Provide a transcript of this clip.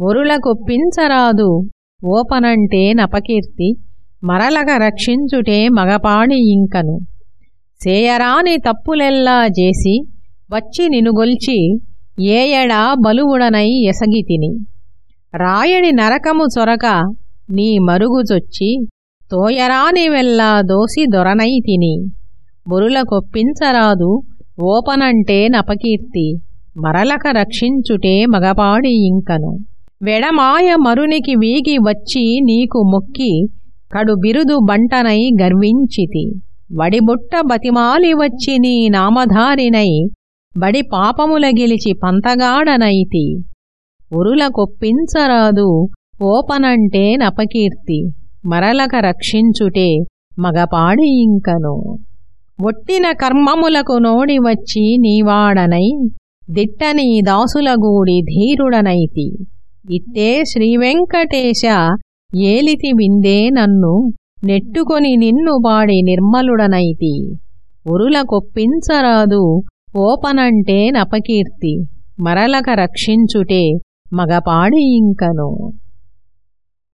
ఒరులకొప్పించరాదు. ఓపనంటే నపకీర్తి మరలగ రక్షించుటే మగపాణి ఇంకను. సేయరాని తప్పులెల్లా చేసి వచ్చి నినుగొల్చి ఏయడా బలువుడనై ఎసగితిని. రాయడి నరకము చొరక నీ మరుగుజొచ్చి తోయరాని వెల్లా దోసి దొరనై తిని. బొరులకొప్పించరాదు ఓపనంటే నపకీర్తి మరలక రక్షించుటే మగపాడి ఇంకను. వెడమాయ మరునికి వీగి వచ్చి నీకు మొక్కి కడు బిరుదు బంటనై గర్వించితి. వడిబుట్ట బతిమాలి వచ్చి నీ నామధారినై బడి పాపముల గెలిచి పంతగాడనైతి. ఉరుల కొప్పించరాదు ఓపనంటే నపకీర్తి మరలక రక్షించుటే మగపాడి ఇంకను. ఒట్టిన కర్మములకు నోడి వచ్చి నీవాడనై దిట్టనీ దాసులగూడి ధీరుడనైతి. ఇట్టే శ్రీవెంకటేశ ఏలితి విందే నన్ను నెట్టుకొని నిన్ను పాడి నిర్మలుడనైతి. ఉరుల కొప్పించరాదు ఓపనంటే నపకీర్తి. మరలక రక్షించుటే మగపాడి ఇంకను.